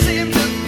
seem to